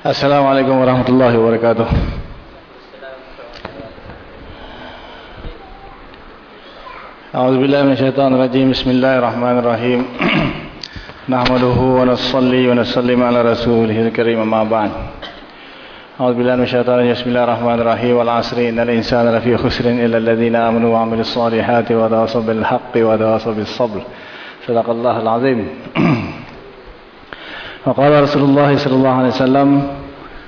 Assalamualaikum warahmatullahi wabarakatuh. أعوذ بالله من الشيطان الرجيم. بسم الله الرحمن الرحيم. نحمده ونصلي ونسلم على رسوله الكريم أما بعد. أعوذ بالله من الشيطان الرجيم. بسم الله الرحمن الرحيم. والعصر. إن الإنسان لفي خسر إلا الذين آمنوا وعملوا الصالحات وتواصوا بالحق وتواصوا بالصبر. صدق الله العظيم. Maka Rasulullah sallallahu alaihi wasallam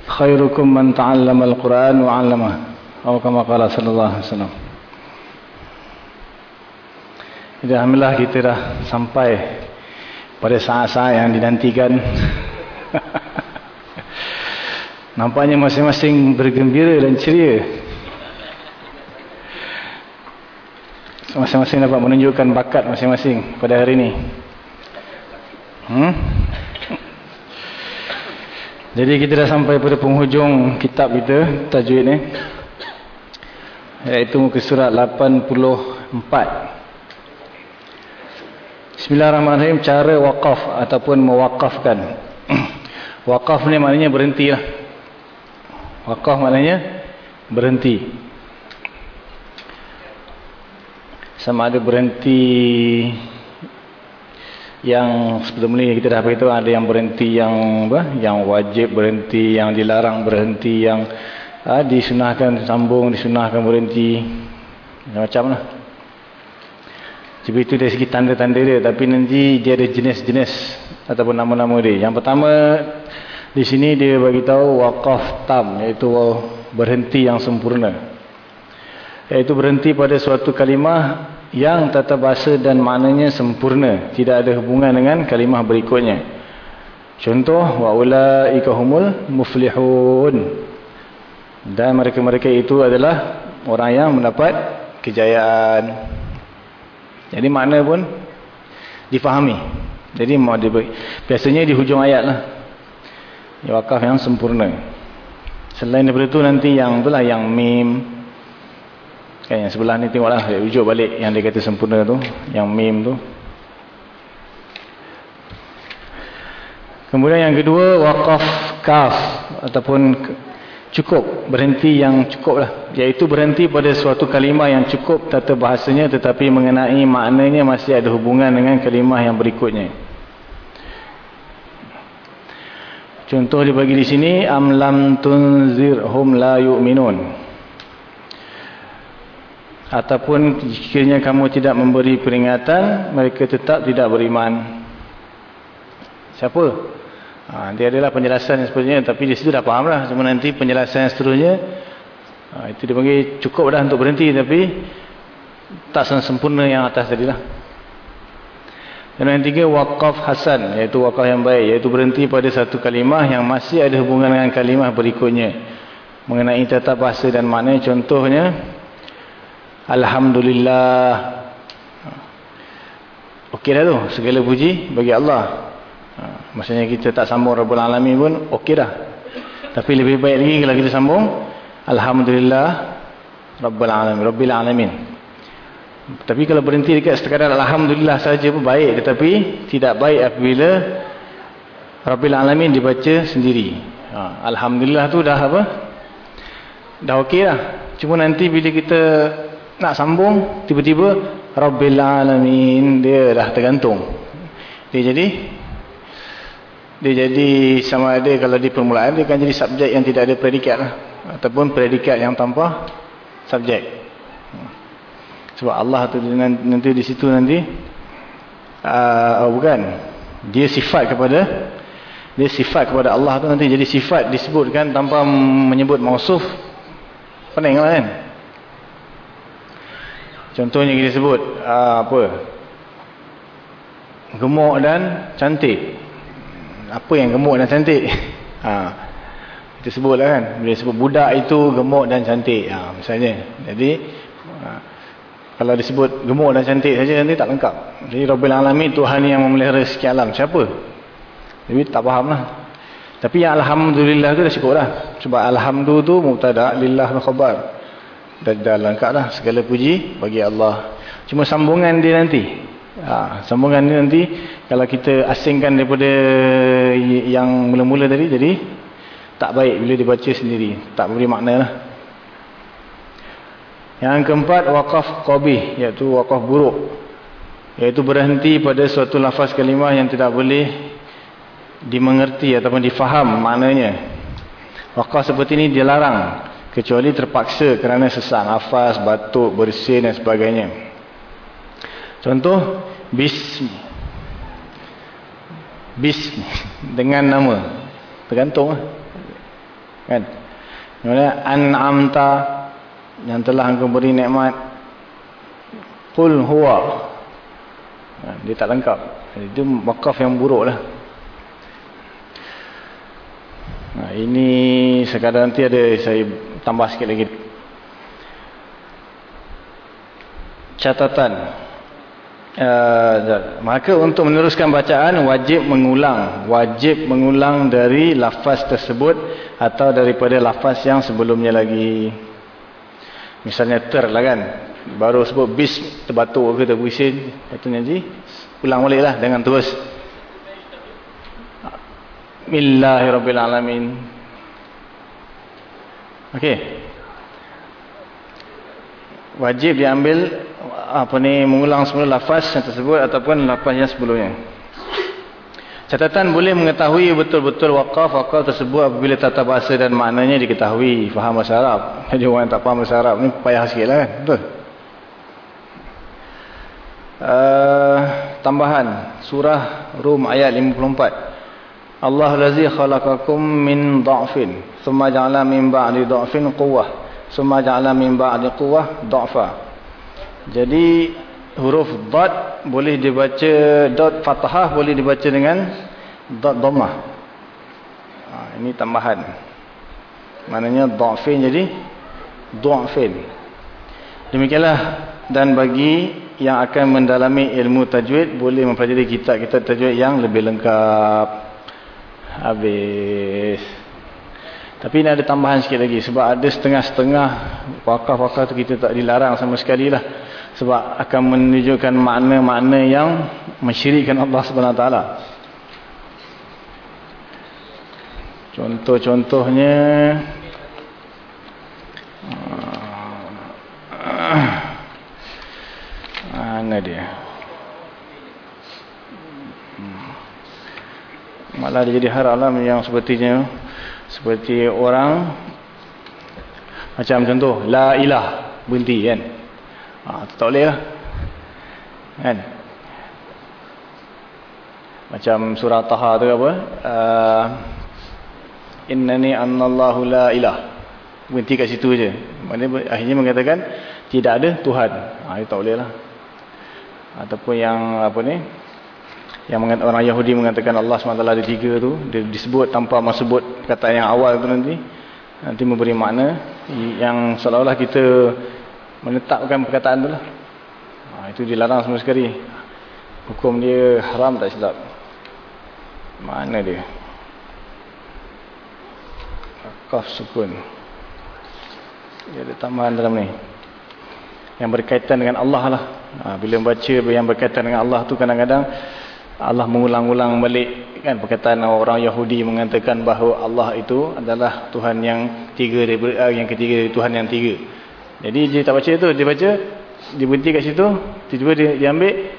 khairukum man ta'allama al-Qur'an wa 'allamah. Atau kama qala sallallahu alaihi wasallam. Jadi alhamdulillah kita dah sampai pada saat-saat yang dinantikan. Nampaknya masing-masing bergembira dan ceria. Masing-masing dapat menunjukkan bakat masing-masing pada hari ini. Hmm? Jadi kita dah sampai pada penghujung kitab kita, tajuk ini. Iaitu muka surat 84. Bismillahirrahmanirrahim cara wakaf ataupun mewakafkan. wakaf ni maknanya berhenti lah. Wakaf maknanya berhenti. Sama ada berhenti yang sebelum ni kita dah beritahu ada yang berhenti yang apa? Yang wajib berhenti, yang dilarang berhenti, yang ha, disunahkan sambung, disunahkan berhenti. Macam-macam lah. Jadi itu dari segi tanda-tanda dia. Tapi nanti dia ada jenis-jenis ataupun nama-nama dia. Yang pertama di sini dia bagi tahu wakaf tam iaitu berhenti yang sempurna. Iaitu berhenti pada suatu kalimah yang tata bahasa dan maknanya sempurna. Tidak ada hubungan dengan kalimah berikutnya. Contoh wa ulaika humul muflihun. Dan mereka-mereka itu adalah orang yang mendapat kejayaan. Jadi makna pun difahami. Jadi biasanya di hujung ayat lah. Wakaf yang sempurna. Selain daripada itu nanti yang itulah yang mim. Kan yang sebelah ni tengoklah. Ujuk balik yang dia kata sempurna tu. Yang mim tu. Kemudian yang kedua wakaf kaf. Ataupun cukup berhenti yang cukup lah iaitu berhenti pada suatu kalimah yang cukup tata bahasanya tetapi mengenai maknanya masih ada hubungan dengan kalimah yang berikutnya contoh dibagi di sini am lam tunzirhum la yu'minun ataupun sekiranya kamu tidak memberi peringatan mereka tetap tidak beriman siapa Ha, dia adalah penjelasan yang sebenarnya tapi di situ dah faham lah. Cuma nanti penjelasan yang seterusnya ha, itu dia panggil cukup dah untuk berhenti tapi tak sempurna yang atas tadi lah. Dan yang tiga wakaf hasan iaitu wakaf yang baik iaitu berhenti pada satu kalimah yang masih ada hubungan dengan kalimah berikutnya mengenai tata bahasa dan makna contohnya Alhamdulillah ha. Okey dah tu segala puji bagi Allah Ha, maksudnya kita tak sambung Rabbul Alamin pun okey dah. Tapi lebih baik lagi kalau kita sambung Alhamdulillah Rabbul Alamin, Rabbil Alamin. Tapi kalau berhenti dekat sekadar Alhamdulillah saja pun baik. Tetapi tidak baik apabila Rabbil Alamin dibaca sendiri. Ha, Alhamdulillah tu dah apa? Dah okey dah. Cuma nanti bila kita nak sambung, tiba-tiba Rabbil Alamin. Dia dah tergantung. Dia jadi dia jadi sama ada kalau di permulaan dia akan jadi subjek yang tidak ada predikat lah. ataupun predikat yang tanpa subjek. Sebab Allah tu nanti di situ nanti uh, oh bukan. Dia sifat kepada dia sifat kepada Allah tu nanti jadi sifat disebutkan tanpa menyebut mausuf pening lah kan contohnya kita sebut uh, apa? Gemuk dan cantik. Apa yang gemuk dan cantik? Ha. kita sebut lah kan bila sebut budak itu gemuk dan cantik. Ha, misalnya. Jadi ha. kalau disebut gemuk dan cantik saja nanti tak lengkap. Jadi Rabbil Alamin Tuhan yang memelihara sekian alam. Siapa? Jadi tak faham lah. Tapi yang Alhamdulillah tu dah cukup lah sebab Alhamdulillah tu mubtada lillah khabar dah, dah lengkap lah segala puji bagi Allah cuma sambungan dia nanti Ha, sambungan ni nanti kalau kita asingkan daripada yang mula-mula tadi jadi tak baik bila dibaca sendiri. Tak beri makna lah. Yang keempat, wakaf qabih. Iaitu wakaf buruk. Iaitu berhenti pada suatu lafaz kalimah yang tidak boleh dimengerti ataupun difaham maknanya. Wakaf seperti ini dilarang. Kecuali terpaksa kerana sesak nafas, batuk, bersin dan sebagainya. Contoh, bismi. Bismi. Dengan nama. Tergantung lah. Kan? Kemudian, an'amta yang telah engkau beri nikmat qul huwa ha, dia tak lengkap itu wakaf yang buruk lah nah, ini sekadar nanti ada saya tambah sikit lagi catatan Uh, maka untuk meneruskan bacaan wajib mengulang wajib mengulang dari lafaz tersebut atau daripada lafaz yang sebelumnya lagi Misalnya ter lah kan. Baru sebut bis terbatuk ke terbuisin. Lepas tu nanti ulang balik lah dengan terus. Bismillahirrahmanirrahim. Okey. Wajib diambil apa ni mengulang semula lafaz yang tersebut ataupun lafaz yang sebelumnya. Catatan boleh mengetahui betul-betul wakaf wakaf tersebut apabila tata bahasa dan maknanya diketahui. Faham bahasa Arab. Jadi orang yang tak faham bahasa Arab ni payah sikit lah kan. Betul. Uh, tambahan. Surah Rum ayat 54. Allah lazi khalaqakum min da'fin. Summa ja'ala min ba'di da'fin quwah. Summa ja'ala min ba'di quwah da'fa. Jadi huruf dot boleh dibaca dot fathah boleh dibaca dengan dot dhammah ha, ini tambahan maknanya dhafin jadi dhafin demikianlah dan bagi yang akan mendalami ilmu tajwid boleh mempelajari kitab-kitab tajwid yang lebih lengkap habis tapi ini ada tambahan sikit lagi sebab ada setengah-setengah wakaf-wakaf tu kita tak dilarang sama sekali lah sebab akan menunjukkan makna-makna yang mensyirikkan Allah taala. Contoh-contohnya mana dia? Dia jadi har alam yang sepertinya seperti orang macam contoh la ilah berhenti kan Ha, tak boleh lah. Kan? Macam surah Taha tu apa? Uh, Innani annallahu la ilah. Berhenti kat situ je. Maksudnya akhirnya mengatakan tidak ada Tuhan. Ha, tak boleh lah. Ataupun yang apa ni? Yang orang Yahudi mengatakan Allah SWT ada tiga tu. Dia disebut tanpa masuk kata yang awal tu nanti. Nanti memberi makna. Yang seolah-olah kita menetapkan perkataan tu lah. Ha, itu dilarang semua sekali. Hukum dia haram tak silap. Mana dia? Kaf sukun. Dia ada tambahan dalam ni. Yang berkaitan dengan Allah lah. Ha, bila membaca yang berkaitan dengan Allah tu kadang-kadang Allah mengulang-ulang balik kan perkataan orang Yahudi mengatakan bahawa Allah itu adalah Tuhan yang tiga daripada yang ketiga dari Tuhan yang tiga. Jadi dia tak baca itu, dia baca, dia berhenti kat situ, tiba-tiba dia, dia ambil,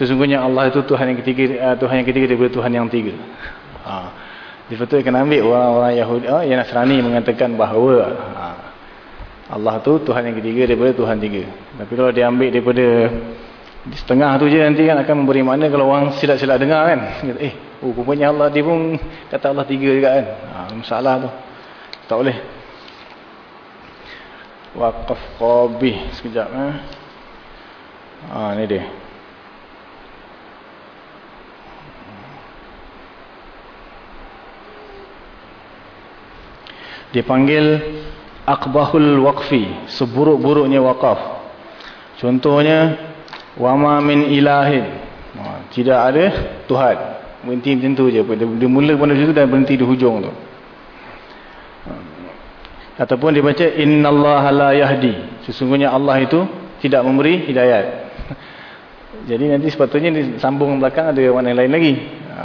sesungguhnya Allah itu Tuhan yang ketiga, uh, Tuhan yang ketiga daripada Tuhan yang tiga. Ha. Dia betul kena ambil orang-orang Yahudi, uh, yang Nasrani mengatakan bahawa uh, Allah itu Tuhan yang ketiga daripada Tuhan tiga. Tapi kalau dia ambil daripada di setengah tu je nanti kan akan memberi makna kalau orang silap-silap dengar kan. Eh, oh rupanya Allah dia pun kata Allah tiga juga kan. Ha, masalah tu. Tak boleh. Waqaf qabih sekejap eh. Ha ni dia. Dipanggil aqbahul waqfi, seburuk-buruknya waqaf. Contohnya wama min ilahin. Ha, tidak ada Tuhan. Berhenti macam tu je. Dia mula pada situ dan berhenti di hujung tu ataupun dibaca innallaha la yahdi sesungguhnya Allah itu tidak memberi hidayat jadi nanti sepatutnya disambung belakang ada warna lain lagi ha.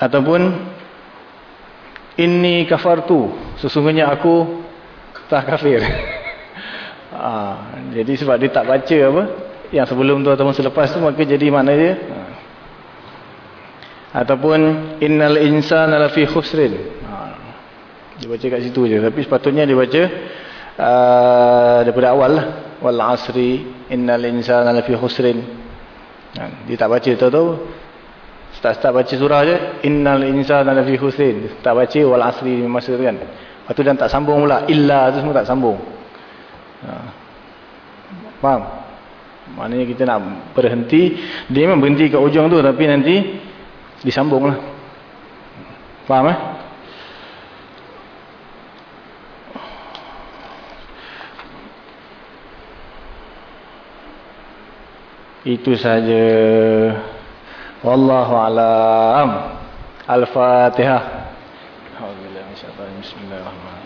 ataupun inni kafartu sesungguhnya aku telah kafir ha, jadi sebab dia tak baca apa yang sebelum tu ataupun selepas tu maka jadi mana dia ha. ataupun innal insana lafi khusrin ha. dia baca kat situ je tapi sepatutnya dia baca uh, daripada awal lah wal asri innal insana lafi khusrin ha. dia tak baca tahu-tahu Start-start baca surah je innal insana lafi khusrin. Tak baca wal asri masa tu kan. Lepas tu dan tak sambung pula illa tu semua tak sambung. Ha. Faham? Maknanya kita nak berhenti, dia memang berhenti kat ujung tu tapi nanti disambunglah. Faham eh? Itu saja. Wallahu alam. Al-Fatihah. Alhamdulillah bismillahirrahmanirrahim.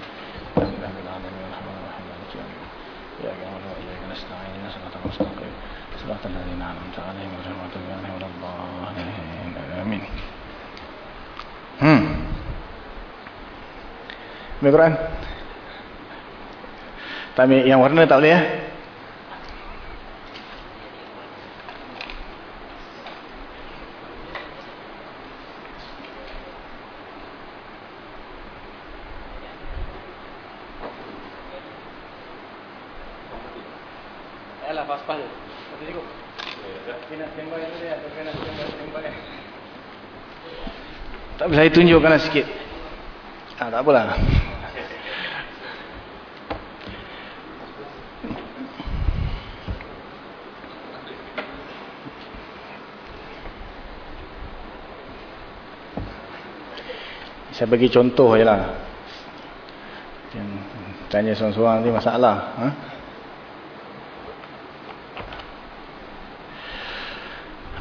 Al-Quran. Tapi yang warna tak boleh ya? saya tunjukkan sikit. Ah, tak apalah. Saya bagi contoh je lah. Tanya seorang-seorang ni masalah. Ha?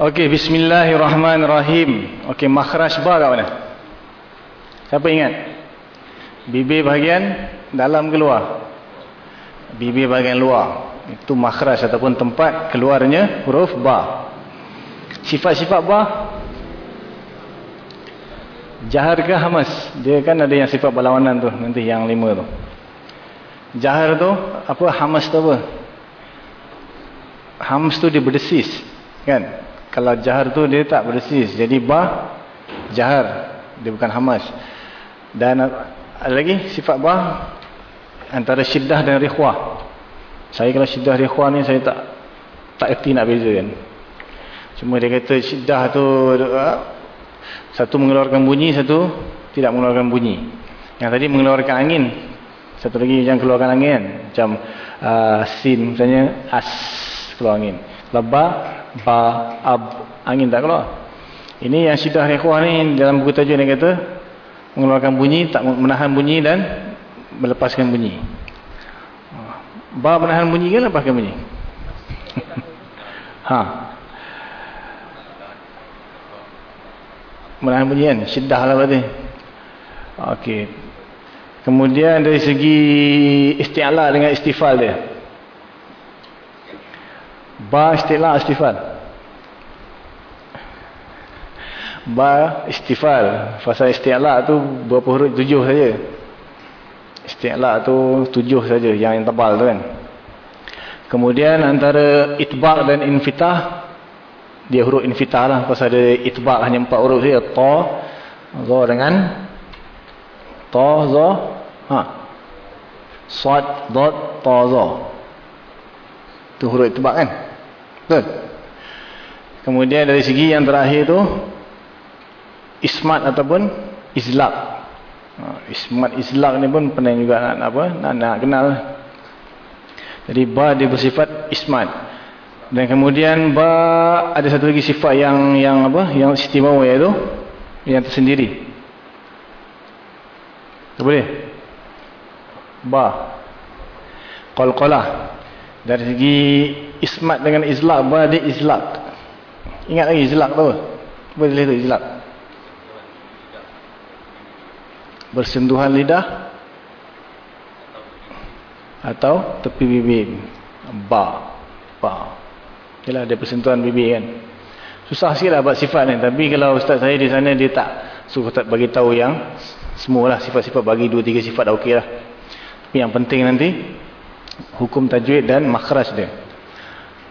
Okey, bismillahirrahmanirrahim. Okey, makhraj ba kat mana? Siapa ingat? Bibir bahagian dalam keluar. Bibir bahagian luar. Itu makhraj ataupun tempat keluarnya huruf ba. Sifat-sifat ba. Jahar ke hamas? Dia kan ada yang sifat berlawanan tu. Nanti yang lima tu. Jahar tu, apa hamas tu apa? Hamas tu dia berdesis. Kan? Kalau jahar tu dia tak berdesis. Jadi ba, jahar. Dia bukan hamas. Dan lagi sifat bah antara syiddah dan rikhwah. Saya kalau syiddah rikhwah ni saya tak tak erti nak beza kan. Cuma dia kata syiddah tu satu mengeluarkan bunyi, satu tidak mengeluarkan bunyi. Yang tadi mengeluarkan angin. Satu lagi yang keluarkan angin kan. Macam uh, sin misalnya as keluar angin. Laba, ba, ab, angin tak keluar. Ini yang syiddah rikhwah ni dalam buku tajuk dia kata mengeluarkan bunyi, tak menahan bunyi dan melepaskan bunyi. Ba menahan bunyi ke lepaskan bunyi? ha. Menahan bunyi kan? Syiddah lah berarti. Okey. Kemudian dari segi isti'ala dengan istifal dia. Ba isti'la istifal. Ba istifal fasa isti'la tu berapa huruf? Tujuh saja. Isti'la tu tujuh saja yang, yang tebal tu kan. Kemudian antara itbaq dan infitah dia huruf infitah lah. Pasal ada itbaq hanya empat huruf saja. Ta za dengan ta za ha. Sad dad ta za. Tu huruf itbaq kan? Betul? Kemudian dari segi yang terakhir tu ismat ataupun izlaq. Ha, ismat izlaq ni pun pernah juga nak apa? Nak, nak kenal. Jadi ba dia bersifat ismat. Dan kemudian ba ada satu lagi sifat yang yang apa? Yang istimewa iaitu yang tersendiri. Tak boleh? Ba. Qalqalah. Dari segi ismat dengan izlaq, ba dia izlaq. Ingat lagi izlaq tu? Boleh tu izlaq. Bersentuhan lidah atau tepi bibir ba ba ialah ada persentuhan bibir kan susah sikit lah buat sifat ni tapi kalau ustaz saya di sana dia tak So tak bagi tahu yang semualah sifat-sifat bagi dua tiga sifat dah okey lah. Tapi yang penting nanti hukum tajwid dan makhraj dia.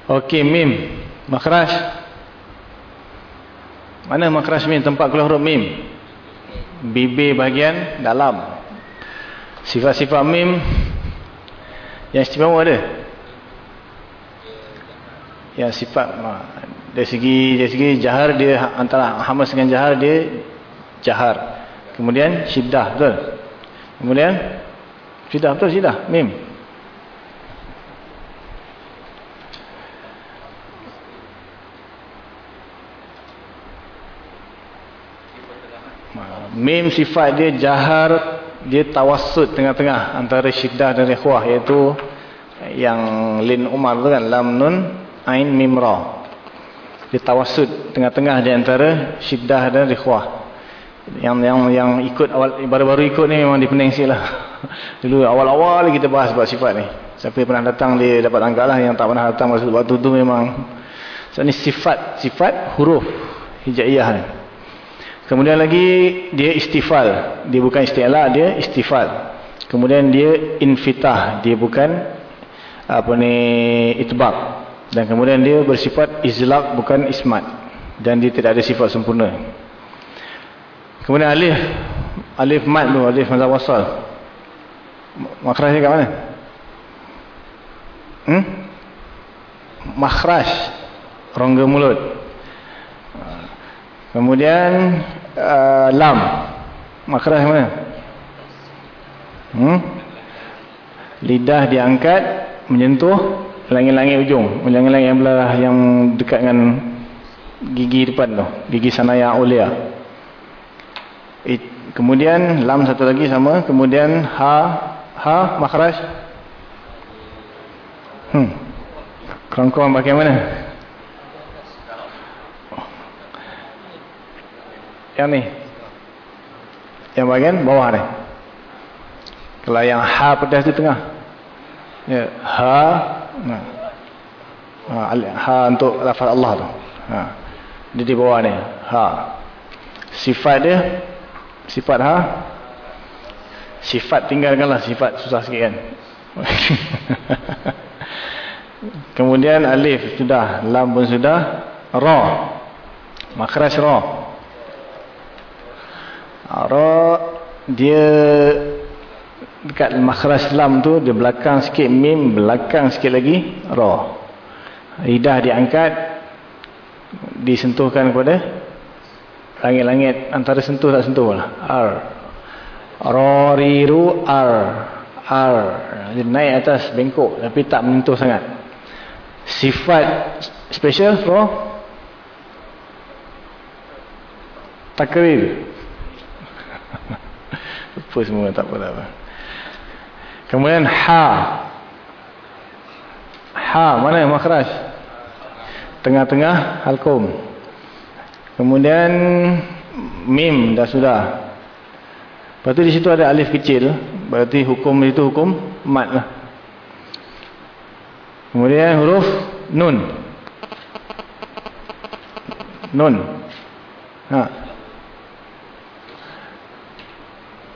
Okey mim. Makhraj. Mana makhraj mim? Tempat keluar huruf mim. Bibir bahagian dalam. Sifat-sifat mim yang istimewa ada. Yang sifat dari segi dari segi jahar dia antara hamas dengan jahar dia jahar. Kemudian syiddah betul. Kemudian syiddah betul syiddah mim. Mim sifat dia jahar dia tawassut tengah-tengah antara syiddah dan ikhwah iaitu yang lin umar tu kan lam nun ain mim ra. Dia tawassut tengah-tengah di antara syiddah dan ikhwah. Yang yang yang ikut awal baru-baru ikut ni memang dipening sikitlah. Dulu awal-awal kita bahas sebab sifat ni. Siapa yang pernah datang dia dapat angkat lah yang tak pernah datang waktu tu memang so ni sifat sifat huruf hijaiyah ni. Kemudian lagi dia istifal. Dia bukan isti'la, dia istifal. Kemudian dia infitah. Dia bukan apa ni itbaq. Dan kemudian dia bersifat izlaq bukan ismat. Dan dia tidak ada sifat sempurna. Kemudian alif. Alif mat tu, alif mazhab wasal. Makhrajnya kat mana? Hmm? Makhraj. Rongga mulut. Kemudian uh, lam. Makrah mana? Hmm? Lidah diangkat menyentuh langit-langit ujung. Langit-langit yang belah yang dekat dengan gigi depan tu, gigi sanaya ulia. Kemudian lam satu lagi sama, kemudian ha ha makhraj. Hmm. Kerangkong pakai Yang ni. Yang bagian bawah ni. Kalau yang ha pedas di tengah. Ya, ha. Ha, ha untuk lafaz Allah tu. Ha. Dia di bawah ni. Ha. Sifat dia sifat ha. Sifat tinggalkanlah sifat susah sikit kan. Kemudian alif sudah, lam pun sudah, ra. Makhraj ra. Ra dia dekat makhraj lam tu dia belakang sikit mim belakang sikit lagi ra. Lidah diangkat disentuhkan kepada langit-langit. Antara sentuh tak sentuh lah r ra riru r r dia naik atas bengkok tapi tak menyentuh sangat. Sifat special ra? Takrir Lupa semua tak apa tak apa. Kemudian ha. Ha mana makhraj? Tengah-tengah halkum. Kemudian mim dah sudah. Lepas tu di situ ada alif kecil, berarti hukum itu hukum mat lah. Kemudian huruf nun. Nun. Ha.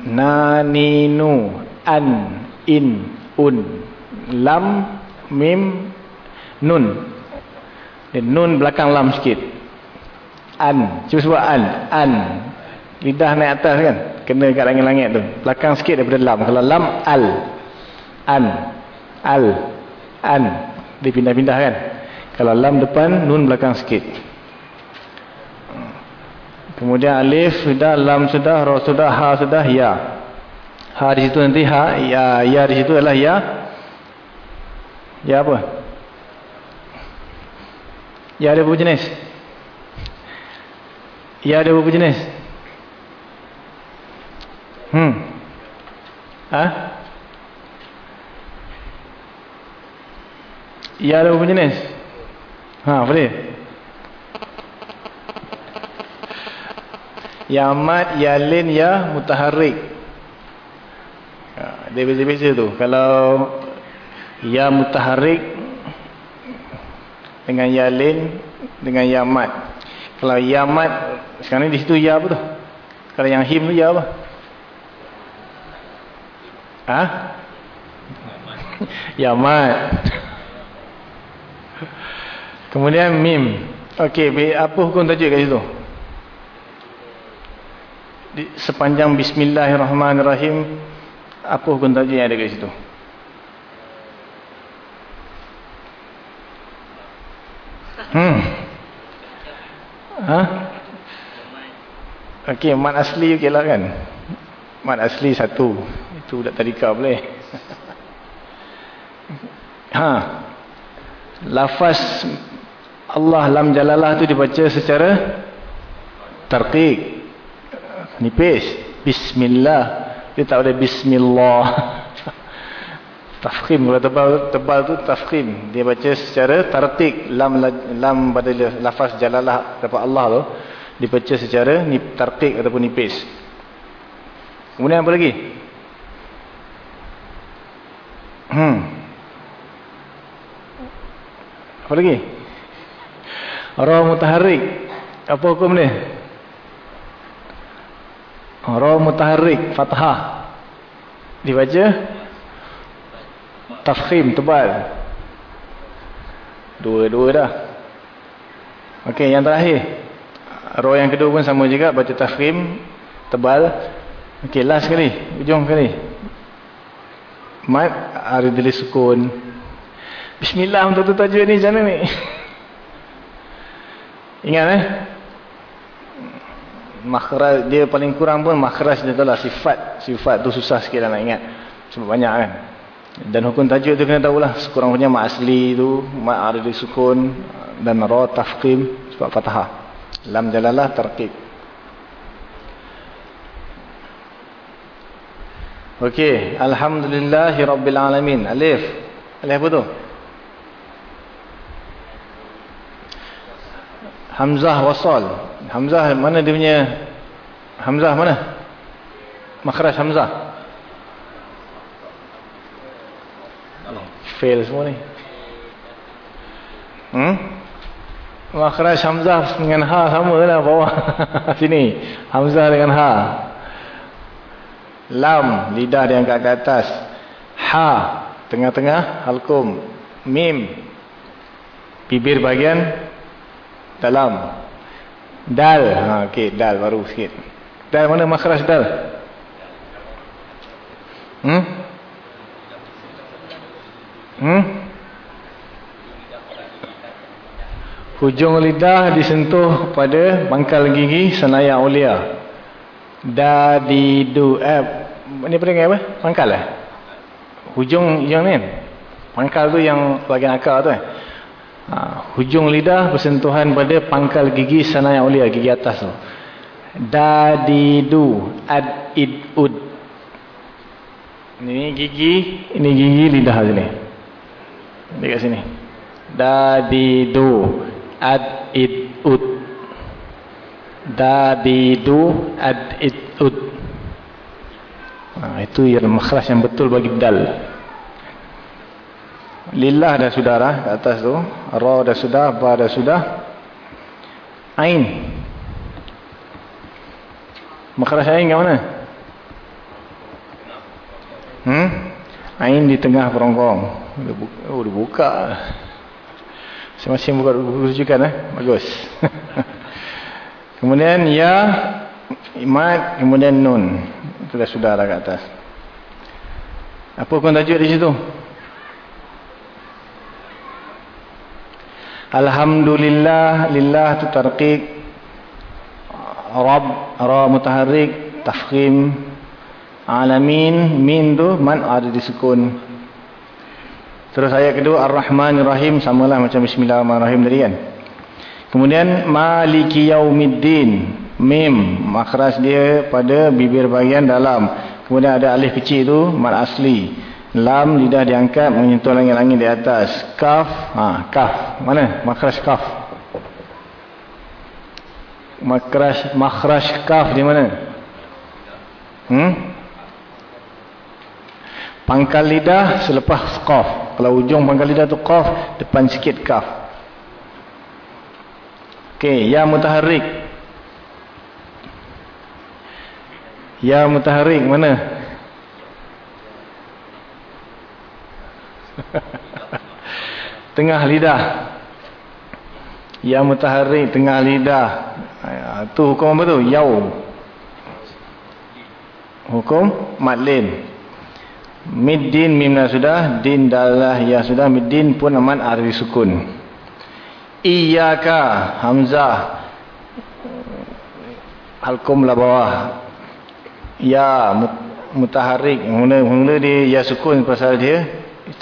Naninu an in un. Lam mim nun. Nun belakang lam sikit. An. Cuba sebut an. An. Lidah naik atas kan? Kena kat langit-langit tu. Belakang sikit daripada lam. Kalau lam al. An. Al. An. Dia pindah-pindah kan? Kalau lam depan nun belakang sikit Kemudian alif sudah, lam sudah, ra sudah, ha sudah, ya. Ha di situ nanti ha, ya, ya di situ adalah ya. Ya apa? Ya ada berapa jenis? Ya ada berapa jenis? Hmm. Ha? Ya ada berapa jenis? Ha, boleh? Ya mat, ya lin, ya mutaharrik. Ha, dia beza-beza tu. Kalau ya mutaharrik dengan ya lin dengan ya mat. Kalau ya mat, sekarang ni di situ ya apa tu? Kalau yang him tu ya apa? Ha? ya mat. Kemudian mim. Okey, apa hukum tajuk kat situ? Sepanjang bismillahirrahmanirrahim apa hukum tajuk yang ada kat situ? Hmm. Ha? Okey, mat asli okeylah kan? Mat asli satu. Itu budak tadika boleh. ha. Lafaz Allah lam jalalah tu dibaca secara tarqiq. Nipis. Bismillah. Dia tak ada bismillah. Tafkhim kalau tebal tebal tu tafkhim. Dia baca secara tartik lam lam pada lafaz jalalah dapat Allah tu dibaca secara ni tartik ataupun nipis. Kemudian apa lagi? Hmm. Apa lagi? Ra mutaharrik. Apa hukum ni? Ra mutaharrik fathah. Dibaca? Tafkhim tebal. Dua-dua dah. Ok yang terakhir. Roh yang kedua pun sama juga baca tafkhim tebal. Ok last sekali ujung sekali. Mat aridili sukun. Bismillah untuk tu tajuk ni macam ni? Ingat eh makhraj dia paling kurang pun makhraj dia tu lah sifat sifat tu susah sikit lah nak ingat sebab banyak kan dan hukum tajuk tu kena tahulah sekurang-kurangnya mak asli tu mak di sukun dan ra tafqim sebab fathah lam jalalah tertib Okey, alhamdulillahi rabbil alamin. Alif. Alif apa tu? Hamzah wasal. Hamzah mana dia punya Hamzah mana? Makhraj Hamzah. fail semua ni. Hmm? makhraj Hamzah dengan Ha sama lah bawah. Sini. Hamzah dengan Ha. Lam lidah angkat ke atas. Ha tengah-tengah Halkum Mim bibir bagian dalam Dal ha, okay, Dal baru sikit Dal mana makhraj Dal Hmm Hmm? Hujung lidah disentuh pada pangkal gigi senayan ulia. Dadidu. Eh, ini panggil apa? Pangkal lah. Hujung yang ni. Pangkal tu yang bagian akar tu. Eh. Ha, hujung lidah bersentuhan pada pangkal gigi senayan ulia. Gigi atas tu. Dadidu. Ad id ud. Ini gigi. Ini gigi lidah sini. Dekat sini. Dadidu ad id ud. Dadidu ad id ud. Nah, itu yang makhraj yang betul bagi dal. Lillah dah sudah lah kat atas tu. Ra dah sudah, ba dah sudah. Ain. Makhraj ain kat mana? Hmm? Ain di tengah perongkong. Oh dia buka. Masing-masing buka rujukan eh. Bagus. kemudian ya imat kemudian nun. Itu dah sudah lah kat atas. Apa pun tajuk di situ? Alhamdulillah lillah tu tarqiq Rab ra mutaharrik tafkhim alamin min tu man ada di sukun Terus ayat kedua Ar-Rahmanir-Rahim samalah macam Bismillahirrahmanirrahim tadi kan. Kemudian Maliki Yaumiddin mim makhraj dia pada bibir bahagian dalam. Kemudian ada alif kecil tu mat asli. Lam lidah diangkat menyentuh langit-langit di atas. Kaf ha kaf. Mana makhraj kaf? Makhraj makhraj kaf di mana? Hmm? Pangkal lidah selepas qaf. Kalau ujung pangkal lidah tu qaf, depan sikit kaf. Okey, ya mutaharrik. Ya mutaharik mana? Tengah lidah. Ya mutaharik tengah lidah. Tu hukum apa tu? Yau. Hukum madlin. Middin mimna sudah, din dalah ya sudah, middin pun aman arti sukun. Iyaka hamzah. Halkum lah bawah. Ya mutaharik. Mula-mula dia ya sukun pasal dia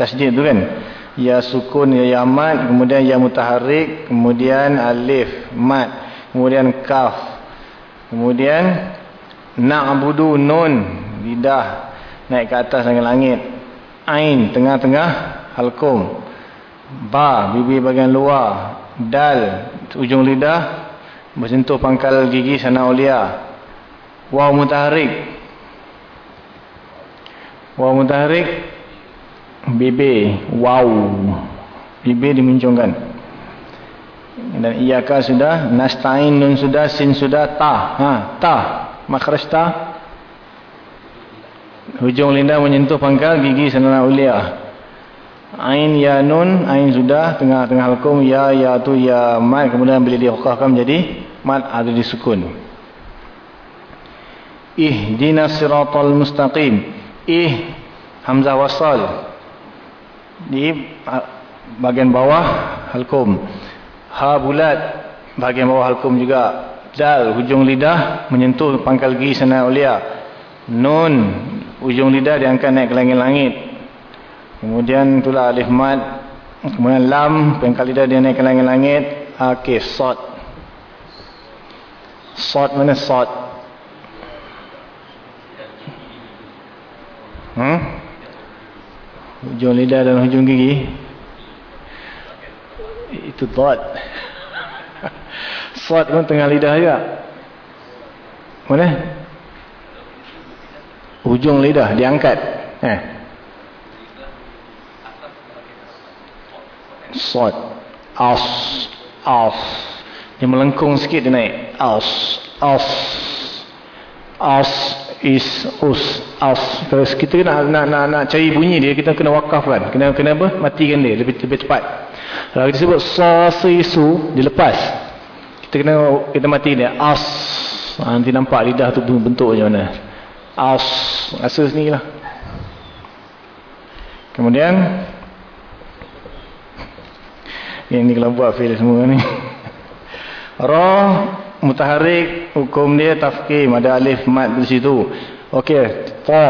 tasdid tu kan. Ya sukun ya yamat, kemudian ya mutaharik, kemudian alif, mat, kemudian kaf. Kemudian na'budu nun lidah naik ke atas langit-langit. Ain tengah-tengah halkum. Ba bibir bagian luar. Dal ujung lidah bersentuh pangkal gigi sana ulia. Waw mutaharik. Waw mutaharik bibir wow. Bibir dimuncungkan. Dan iyaka sudah, nasta'in nun sudah, sin sudah, ta. Ha, ta. Makhraj ta. Hujung lidah menyentuh pangkal gigi senana ulia. Ain ya nun, ain sudah tengah-tengah hukum ya ya tu ya mat kemudian bila dihukahkan menjadi mat ada di sukun. Ihdinas siratal mustaqim. Ih hamzah wasal di bahagian bawah halkum. Ha bulat bahagian bawah halkum juga. Dal hujung lidah menyentuh pangkal gigi senana ulia. Nun ujung lidah diangkat naik ke langit-langit. Kemudian itulah alif mat. Kemudian lam pangkal lidah dia naik ke langit-langit. Okey, sod. Sod mana sod? Hmm? Hujung lidah dan hujung gigi. Itu dot. Sod pun tengah lidah juga. Mana? Hujung lidah diangkat. Eh. Sod. As. As. Dia melengkung sikit dia naik. As. As. As is us. As. Kalau kita nak, nak, nak, nak cari bunyi dia, kita kena wakafkan. Kena, kena apa? Matikan dia lebih, lebih cepat. Kalau kita sebut sa, si, su, dia lepas. Kita kena kita mati dia. As. Ha, nanti nampak lidah tu bentuk macam mana. As. Rasa sini lah. Kemudian. Ini kalau buat fail semua ni. Roh. Mutaharik. Hukum dia tafkim. Ada alif mat di situ. Okey. Po.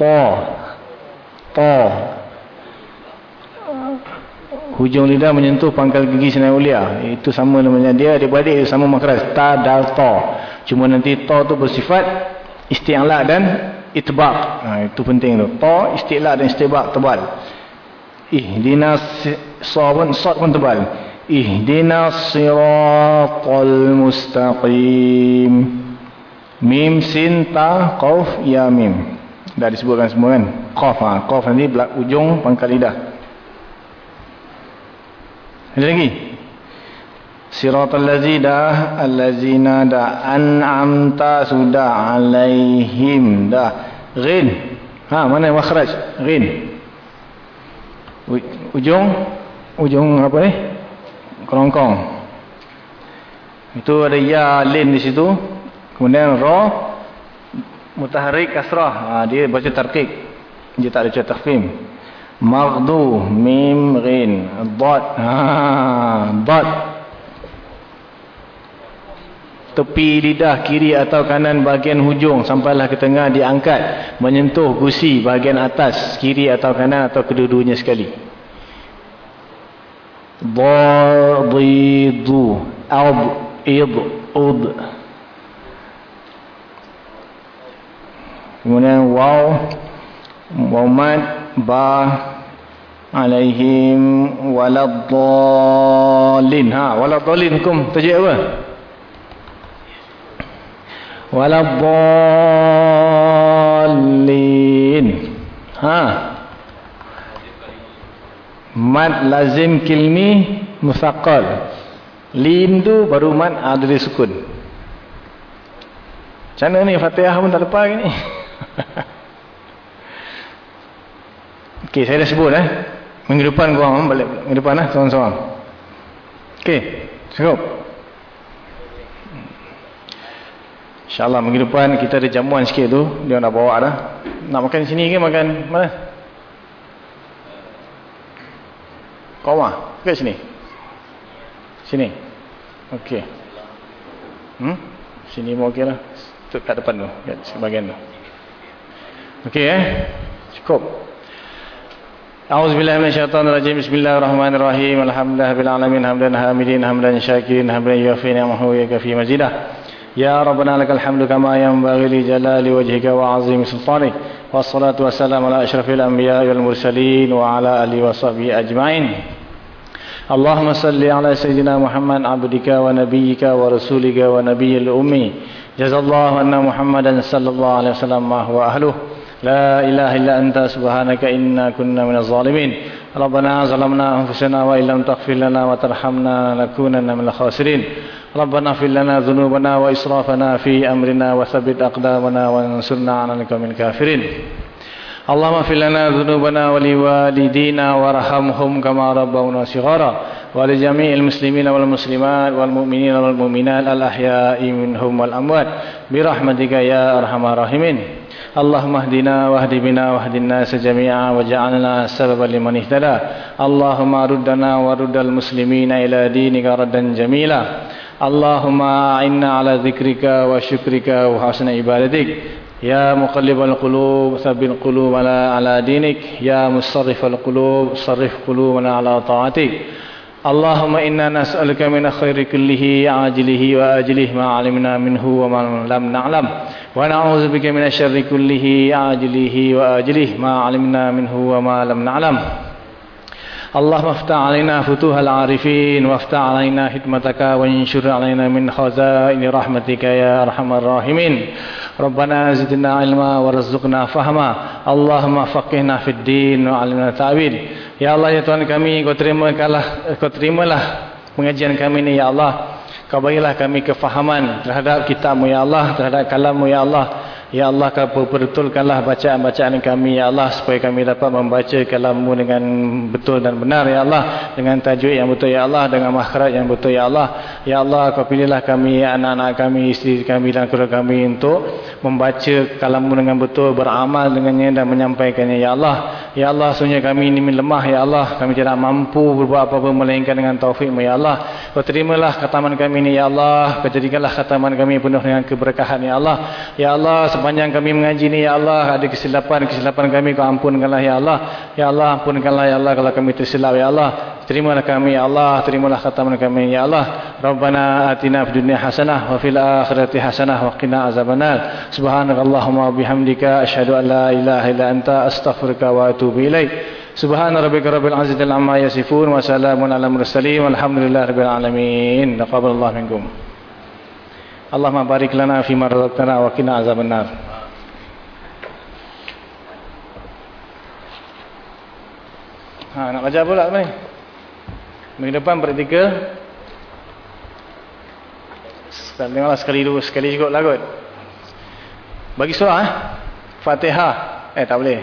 Po. Po hujung lidah menyentuh pangkal gigi senai ulia itu sama namanya dia adik-beradik sama makhraj ta dal to cuma nanti to tu bersifat isti'la dan itbaq ha, itu penting tu to isti'la dan istibaq tebal ihdinas sawun sad pun tebal ihdinas siratal mustaqim mim sin ta qaf ya mim dah disebutkan semua kan qaf ha. qaf nanti ujung pangkal lidah ada lagi? Siratal ladzina allazina da an'amta sudah alaihim dah. Ghin. Ha, mana makhraj? Ghin. Ujung ujung apa ni? Kerongkong. Itu ada ya lin di situ. Kemudian ra mutaharrik kasrah. Ha, dia baca tarkik. Dia tak ada baca tafhim. Maghdu mim ghin dad ha dad tepi lidah kiri atau kanan bahagian hujung sampailah ke tengah diangkat menyentuh gusi bahagian atas kiri atau kanan atau kedua-duanya sekali dadidu ab id ud. Kemudian waw waw mad ba alaihim waladdallin ha waladdallin hukum tajuk apa? Waladdallin ha mad lazim kilmi musaqqal lin tu baru mad ada sukun Macam ni Fatihah pun tak lepas ni. Okey, saya dah sebut eh. Minggu depan korang balik. Minggu depan lah, seorang-seorang. Okey, cukup. InsyaAllah minggu depan kita ada jamuan sikit tu. Dia nak bawa dah. Nak makan sini ke makan mana? Kau mah? Ke sini? Sini? Okey. Hmm? Sini mau okey lah. Kat depan tu. Kat sebagian tu. Okey eh. Cukup. أعوذ بالله من الشيطان الرجيم بسم الله الرحمن الرحيم الحمد لله بالعالمين حمدا حامدين حمدا شاكرين حمدا يوفي نعمه ويكفي مزيده يا ربنا لك الحمد كما ينبغي لجلال وجهك وعظيم سلطانك والصلاة والسلام على أشرف الأنبياء والمرسلين وعلى آله وصحبه أجمعين اللهم صل على سيدنا محمد عبدك ونبيك ورسولك ونبي الأمي جزا الله أن محمدا صلى الله عليه وسلم ما هو أهله لا إله إلا أنت سبحانك إنا كنا من الظالمين ربنا ظلمنا أنفسنا وإن لم تغفر لنا وترحمنا لنكونن من الخاسرين ربنا اغفر لنا ذنوبنا وإسرافنا في أمرنا وثبت أقدامنا وانصرنا على القوم الكافرين. اللهم اغفر لنا ذنوبنا ولوالدينا وارحمهم كما ربونا صغارا ولجميع المسلمين والمسلمات والمؤمنين والمؤمنات الأحياء منهم والأموات. برحمتك يا أرحم الراحمين. اللهم اهدنا واهد بنا واهد الناس جميعا وجعلنا سببا لمن اهتدى. اللهم ردنا ورد المسلمين إلى دينك ردا جميلا. اللهم أعنا على ذكرك وشكرك وحسن عبادتك. يا مقلب القلوب ثبت قلوبنا على دينك. يا مصرف القلوب صرف قلوبنا على طاعتك. اللهم إنا نسألك من خير كله عاجله وآجله ما علمنا منه وما لم نعلم. ونعوذ بك من الشر كله عاجله وآجله ما علمنا منه وما لم نعلم. اللهم افتح علينا فتوح العارفين وافتح علينا حكمتك وانشر علينا من خزائن رحمتك يا أرحم الراحمين ربنا زدنا علما ورزقنا فهما اللهم فقهنا في الدين وعلمنا التعبير Ya Allah ya Tuhan kami kau terimalah kau terimalah pengajian kami ini ya Allah kau berilah kami kefahaman terhadap kitabmu ya Allah terhadap kalammu ya Allah Ya Allah kau perbetulkanlah bacaan-bacaan kami Ya Allah supaya kami dapat membaca kalammu dengan betul dan benar Ya Allah. Dengan tajuk yang betul Ya Allah. Dengan makhraj yang betul Ya Allah. Ya Allah kau pilihlah kami anak-anak kami isteri kami dan keluarga kami untuk membaca kalammu dengan betul beramal dengannya dan menyampaikannya Ya Allah. Ya Allah sebenarnya kami ini lemah Ya Allah. Kami tidak mampu berbuat apa-apa melainkan dengan taufikmu Ya Allah. Kau terimalah khataman kami ini Ya Allah. Kau jadikanlah khataman kami penuh dengan keberkahan Ya Allah. Ya Allah sepanjang kami mengaji ni ya Allah ada kesilapan-kesilapan kami kau ampunkanlah ya Allah. Ya Allah ampunkanlah ya Allah kalau kami tersilap ya Allah. Terimalah kami ya Allah. Terimalah khataman kami ya Allah. Rabbana atina fid dunya hasanah wa fil akhirati hasanah wa qina azabannar. Subhanakallahumma bihamdika asyhadu an la ilaha illa anta astaghfiruka wa atubu ilaik. Subhana rabbika rabbil izzati amma yasifun wa salamun alal mursalin walhamdulillahi rabbil alamin. Taqabbalallahu minkum Allahumma barik lana fi ma wa qina azabannar. Ha nak baca pula ni? Minggu depan praktikal. Tengoklah sekali dulu sekali cukup lah kot. Bagi surah eh. Fatihah. Eh tak boleh.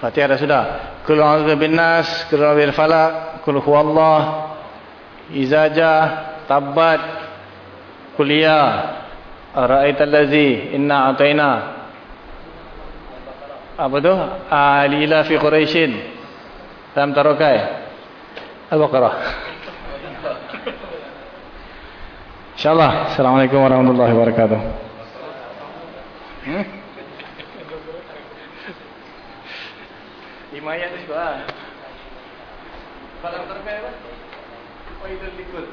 Fatihah dah sudah. Qul a'udzu binnas, qul a'udzu bil falaq, qul huwallah, izajah, tabat, kuliah ara'aital ladzi inna ataina apa tu alila fi quraishin lam tarokai al-baqarah insyaallah assalamualaikum warahmatullahi wabarakatuh hmm? Imayat ni juga lah. Kalau terkai apa? Itu likut?